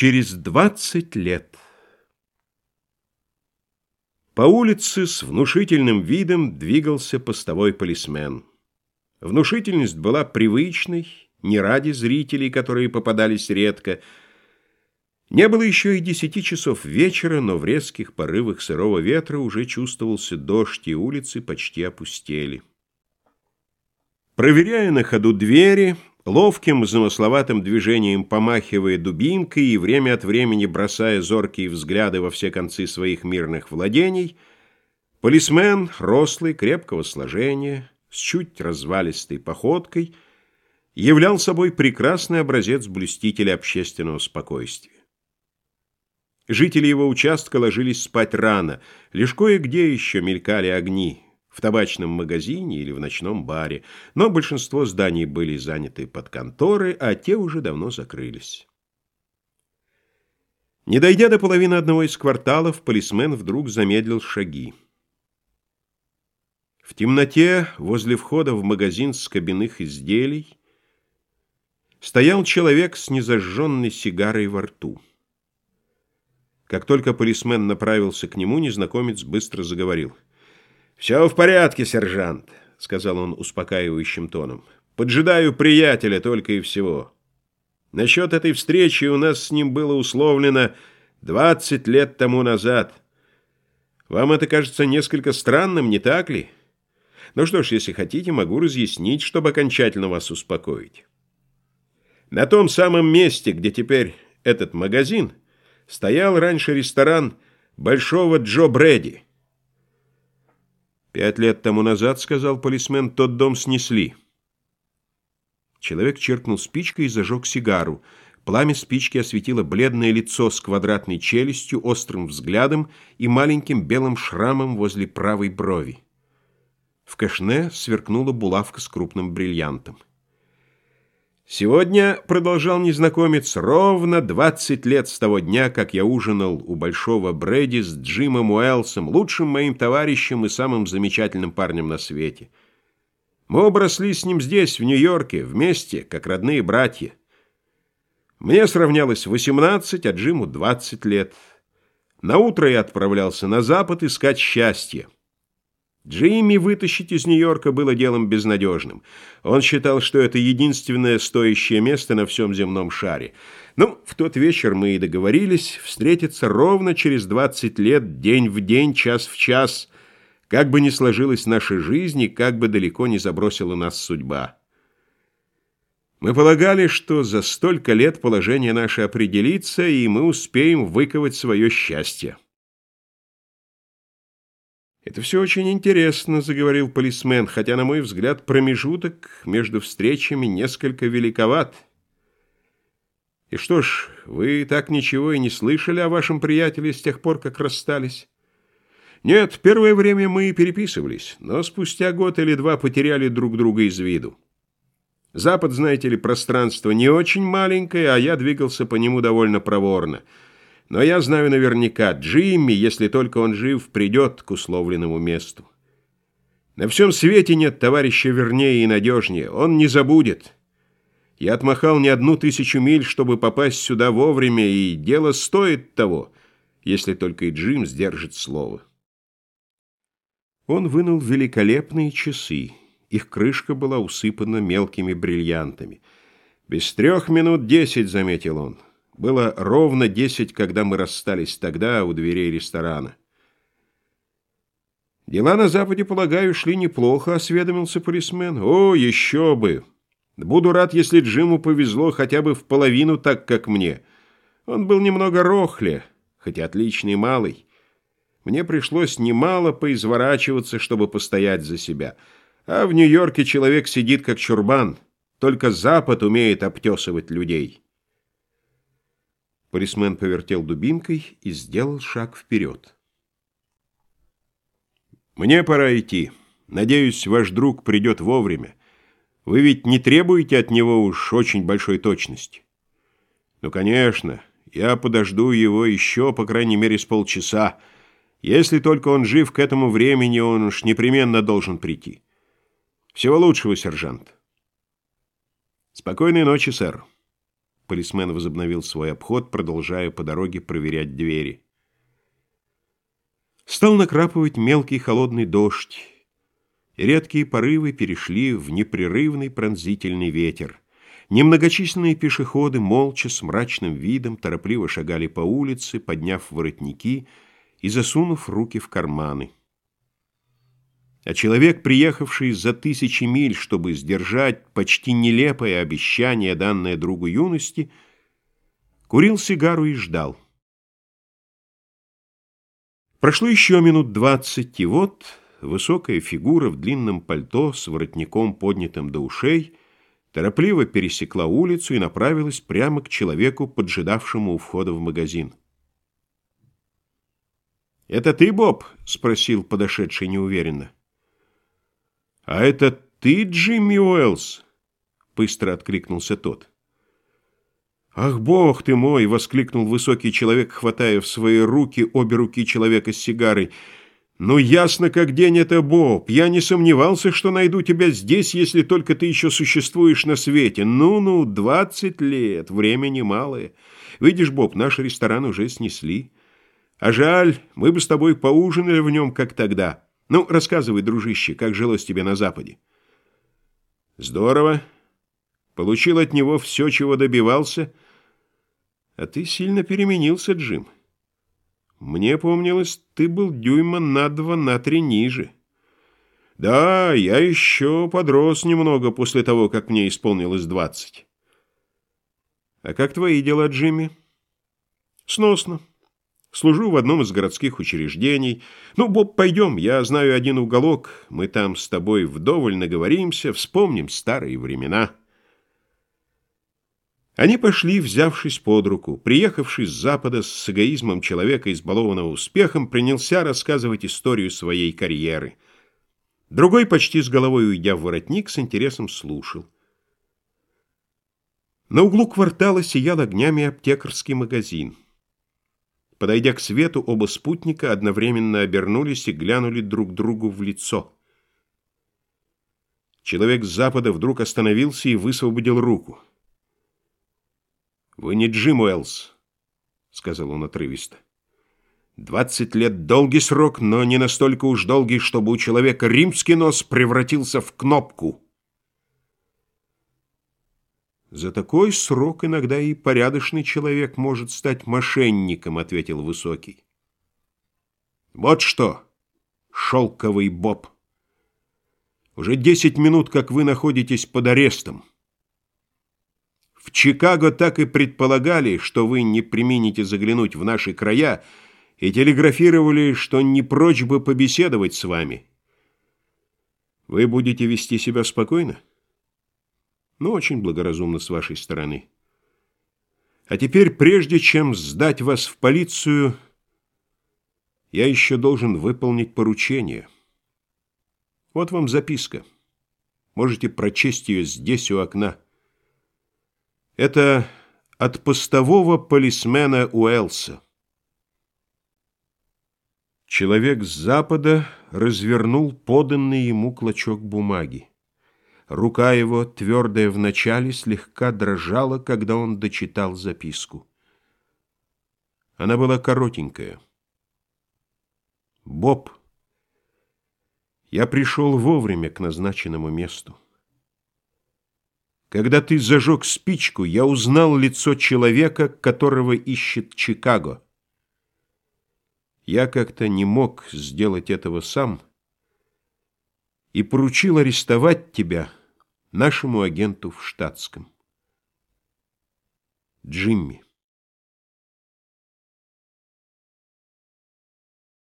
Через двадцать лет По улице с внушительным видом двигался постовой полисмен. Внушительность была привычной, не ради зрителей, которые попадались редко. Не было еще и десяти часов вечера, но в резких порывах сырого ветра уже чувствовался дождь, и улицы почти опустели. Проверяя на ходу двери, Ловким, замысловатым движением помахивая дубинкой и время от времени бросая зоркие взгляды во все концы своих мирных владений, полисмен, рослый, крепкого сложения, с чуть развалистой походкой, являл собой прекрасный образец блюстителя общественного спокойствия. Жители его участка ложились спать рано, лишь кое-где еще мелькали огни, в табачном магазине или в ночном баре, но большинство зданий были заняты под конторы, а те уже давно закрылись. Не дойдя до половины одного из кварталов, полисмен вдруг замедлил шаги. В темноте, возле входа в магазин с кабинных изделий, стоял человек с незажженной сигарой во рту. Как только полисмен направился к нему, незнакомец быстро заговорил — «Все в порядке, сержант», — сказал он успокаивающим тоном. «Поджидаю приятеля только и всего. Насчет этой встречи у нас с ним было условлено двадцать лет тому назад. Вам это кажется несколько странным, не так ли? Ну что ж, если хотите, могу разъяснить, чтобы окончательно вас успокоить. На том самом месте, где теперь этот магазин, стоял раньше ресторан Большого Джо Брэди». «Пять лет тому назад, — сказал полисмен, — тот дом снесли». Человек черкнул спичкой и зажег сигару. Пламя спички осветило бледное лицо с квадратной челюстью, острым взглядом и маленьким белым шрамом возле правой брови. В кашне сверкнула булавка с крупным бриллиантом. «Сегодня, — продолжал незнакомец, — ровно двадцать лет с того дня, как я ужинал у Большого Брэди с Джимом Уэлсом, лучшим моим товарищем и самым замечательным парнем на свете. Мы оба росли с ним здесь, в Нью-Йорке, вместе, как родные братья. Мне сравнялось восемнадцать, а Джиму двадцать лет. Наутро я отправлялся на запад искать счастье. Джимми вытащить из Нью-Йорка было делом безнадежным. Он считал, что это единственное стоящее место на всем земном шаре. Ну, в тот вечер мы и договорились встретиться ровно через 20 лет, день в день, час в час, как бы ни сложилась наша жизнь и как бы далеко не забросила нас судьба. Мы полагали, что за столько лет положение наше определится, и мы успеем выковать свое счастье. «Это все очень интересно», — заговорил полисмен, «хотя, на мой взгляд, промежуток между встречами несколько великоват». «И что ж, вы так ничего и не слышали о вашем приятеле с тех пор, как расстались?» «Нет, первое время мы переписывались, но спустя год или два потеряли друг друга из виду. Запад, знаете ли, пространство не очень маленькое, а я двигался по нему довольно проворно». Но я знаю наверняка, Джимми, если только он жив, придет к условленному месту. На всем свете нет товарища вернее и надежнее. Он не забудет. Я отмахал не одну тысячу миль, чтобы попасть сюда вовремя, и дело стоит того, если только и Джим сдержит слово. Он вынул великолепные часы. Их крышка была усыпана мелкими бриллиантами. «Без трех минут десять», — заметил он. Было ровно десять, когда мы расстались тогда у дверей ресторана. «Дела на Западе, полагаю, шли неплохо», — осведомился полисмен. «О, еще бы! Буду рад, если Джиму повезло хотя бы в половину так, как мне. Он был немного рохле, хотя отличный малый. Мне пришлось немало поизворачиваться, чтобы постоять за себя. А в Нью-Йорке человек сидит как чурбан. Только Запад умеет обтесывать людей». Полисмен повертел дубинкой и сделал шаг вперед. «Мне пора идти. Надеюсь, ваш друг придет вовремя. Вы ведь не требуете от него уж очень большой точности?» «Ну, конечно. Я подожду его еще, по крайней мере, с полчаса. Если только он жив к этому времени, он уж непременно должен прийти. Всего лучшего, сержант». «Спокойной ночи, сэр». Полисмен возобновил свой обход, продолжая по дороге проверять двери. Стал накрапывать мелкий холодный дождь, редкие порывы перешли в непрерывный пронзительный ветер. Немногочисленные пешеходы, молча, с мрачным видом, торопливо шагали по улице, подняв воротники и засунув руки в карманы. А человек, приехавший за тысячи миль, чтобы сдержать почти нелепое обещание, данное другу юности, курил сигару и ждал. Прошло еще минут двадцать, и вот высокая фигура в длинном пальто с воротником, поднятым до ушей, торопливо пересекла улицу и направилась прямо к человеку, поджидавшему у входа в магазин. «Это ты, Боб?» — спросил подошедший неуверенно. «А это ты, Джимми Уэллс?» — быстро откликнулся тот. «Ах, бог ты мой!» — воскликнул высокий человек, хватая в свои руки обе руки человека с сигарой. «Ну, ясно как день это, Боб. Я не сомневался, что найду тебя здесь, если только ты еще существуешь на свете. Ну-ну, двадцать лет, время немалое. Видишь, Боб, наш ресторан уже снесли. А жаль, мы бы с тобой поужинали в нем, как тогда». Ну, рассказывай, дружище, как жилось тебе на Западе? Здорово. Получил от него все, чего добивался. А ты сильно переменился, Джим. Мне помнилось, ты был дюйма на два, на три ниже. Да, я еще подрос немного после того, как мне исполнилось двадцать. А как твои дела, Джимми? Сносно. Служу в одном из городских учреждений. Ну, Боб, пойдем, я знаю один уголок. Мы там с тобой вдоволь наговоримся, вспомним старые времена». Они пошли, взявшись под руку. Приехавший с запада с эгоизмом человека, избалованного успехом, принялся рассказывать историю своей карьеры. Другой, почти с головой уйдя в воротник, с интересом слушал. На углу квартала сиял огнями аптекарский магазин. Подойдя к свету, оба спутника одновременно обернулись и глянули друг другу в лицо. Человек с запада вдруг остановился и высвободил руку. «Вы не Джим Уэллс», — сказал он отрывисто. «Двадцать лет — долгий срок, но не настолько уж долгий, чтобы у человека римский нос превратился в кнопку». «За такой срок иногда и порядочный человек может стать мошенником», — ответил Высокий. «Вот что, шелковый боб. Уже десять минут, как вы находитесь под арестом. В Чикаго так и предполагали, что вы не примените заглянуть в наши края, и телеграфировали, что не прочь бы побеседовать с вами. Вы будете вести себя спокойно?» Но очень благоразумно с вашей стороны. А теперь, прежде чем сдать вас в полицию, я еще должен выполнить поручение. Вот вам записка. Можете прочесть ее здесь у окна. Это от постового полисмена Уэлса. Человек с запада развернул поданный ему клочок бумаги. Рука его, твердая вначале, слегка дрожала, когда он дочитал записку. Она была коротенькая. «Боб, я пришел вовремя к назначенному месту. Когда ты зажег спичку, я узнал лицо человека, которого ищет Чикаго. Я как-то не мог сделать этого сам» и поручил арестовать тебя — нашему агенту в штатском. Джимми.